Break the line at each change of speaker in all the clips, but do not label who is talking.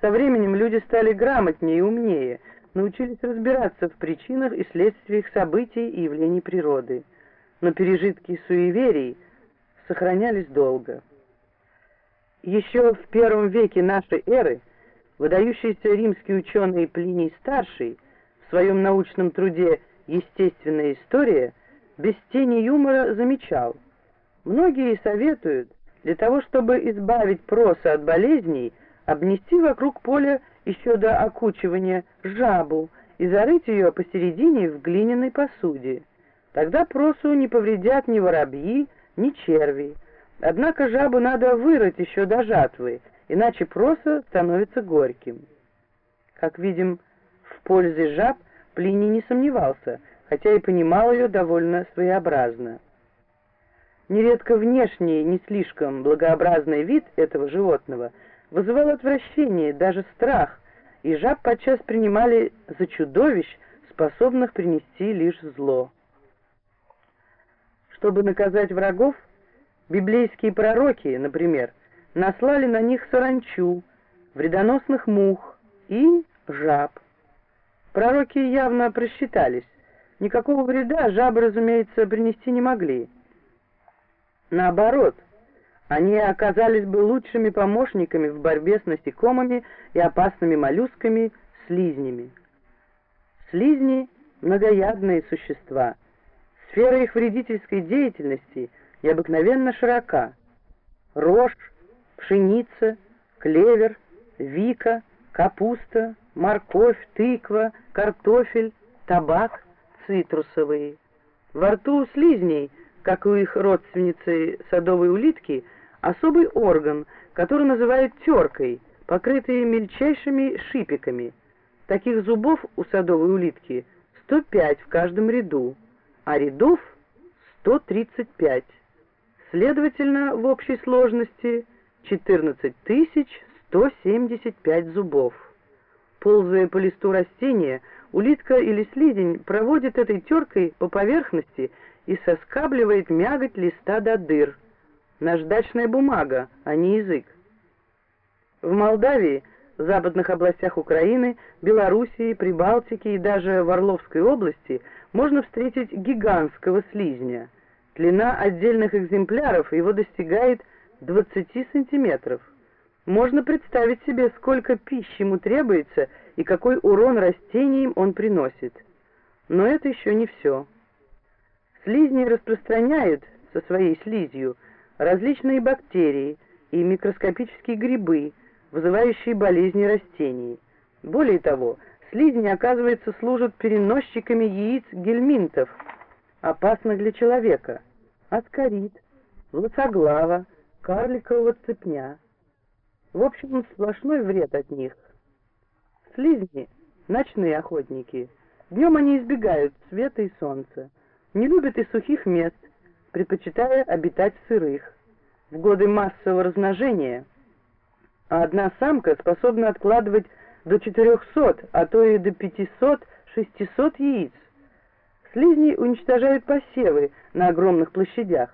Со временем люди стали грамотнее и умнее, научились разбираться в причинах и следствиях событий и явлений природы. Но пережитки суеверий сохранялись долго. Еще в первом веке нашей эры выдающийся римский ученый Плиний Старший в своем научном труде «Естественная история» без тени юмора замечал. Многие советуют для того, чтобы избавить проса от болезней, обнести вокруг поля еще до окучивания жабу и зарыть ее посередине в глиняной посуде. Тогда просу не повредят ни воробьи, ни черви. Однако жабу надо вырыть еще до жатвы, иначе проса становится горьким. Как видим, в пользе жаб Плиний не сомневался, хотя и понимал ее довольно своеобразно. Нередко внешний, не слишком благообразный вид этого животного вызывал отвращение, даже страх, и жаб подчас принимали за чудовищ, способных принести лишь зло. Чтобы наказать врагов, библейские пророки, например, наслали на них саранчу, вредоносных мух и жаб. Пророки явно просчитались. Никакого вреда жабы, разумеется, принести не могли. Наоборот, они оказались бы лучшими помощниками в борьбе с насекомыми и опасными моллюсками, слизнями. Слизни – многоядные существа. Сфера их вредительской деятельности необыкновенно широка. Рожь, пшеница, клевер, вика, капуста, морковь, тыква, картофель, табак, цитрусовые. Во рту слизней, как у их родственницы садовой улитки, особый орган, который называют теркой, покрытый мельчайшими шипиками. Таких зубов у садовой улитки 105 в каждом ряду, а рядов 135. Следовательно, в общей сложности 14 175 зубов. Ползая по листу растения, улитка или слизень проводит этой теркой по поверхности и соскабливает мякоть листа до дыр. Наждачная бумага, а не язык. В Молдавии, западных областях Украины, Белоруссии, Прибалтики и даже в Орловской области можно встретить гигантского слизня. Длина отдельных экземпляров его достигает 20 сантиметров. Можно представить себе, сколько пищи ему требуется и какой урон растениям он приносит. Но это еще не все. Слизни распространяют со своей слизью различные бактерии и микроскопические грибы, вызывающие болезни растений. Более того, слизни, оказывается, служат переносчиками яиц гельминтов, опасных для человека, аскарид, волосоглава, карликового цепня. В общем, сплошной вред от них. Слизни — ночные охотники. Днем они избегают света и солнца, не любят и сухих мест, предпочитая обитать в сырых. В годы массового размножения одна самка способна откладывать до 400, а то и до 500-600 яиц. Слизни уничтожают посевы на огромных площадях,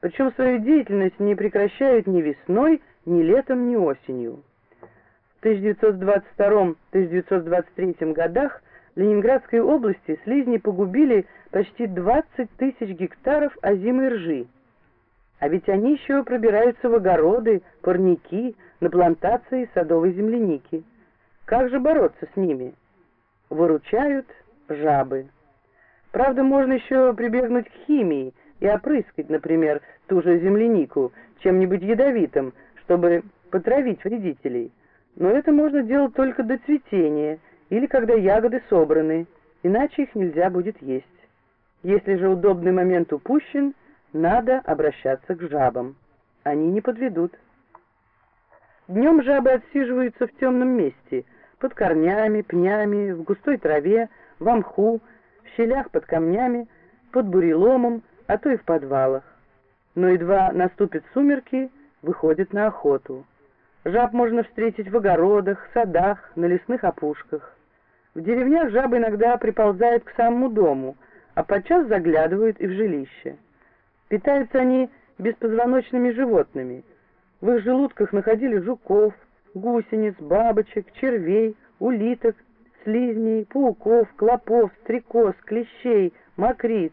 причем свою деятельность не прекращают ни весной, ни летом, ни осенью. В 1922-1923 годах Ленинградской области слизни погубили почти 20 тысяч гектаров озимой ржи. А ведь они еще пробираются в огороды, парники, на плантации садовой земляники. Как же бороться с ними? Выручают жабы. Правда, можно еще прибегнуть к химии и опрыскать, например, ту же землянику чем-нибудь ядовитым, чтобы потравить вредителей. Но это можно делать только до цветения или когда ягоды собраны, иначе их нельзя будет есть. Если же удобный момент упущен, надо обращаться к жабам. Они не подведут. Днем жабы отсиживаются в темном месте, под корнями, пнями, в густой траве, в мху, в щелях под камнями, под буреломом, а то и в подвалах. Но едва наступят сумерки, выходят на охоту. Жаб можно встретить в огородах, садах, на лесных опушках. В деревнях жабы иногда приползают к самому дому, а подчас заглядывают и в жилище. Питаются они беспозвоночными животными. В их желудках находили жуков, гусениц, бабочек, червей, улиток, слизней, пауков, клопов, стрекоз, клещей, мокриц,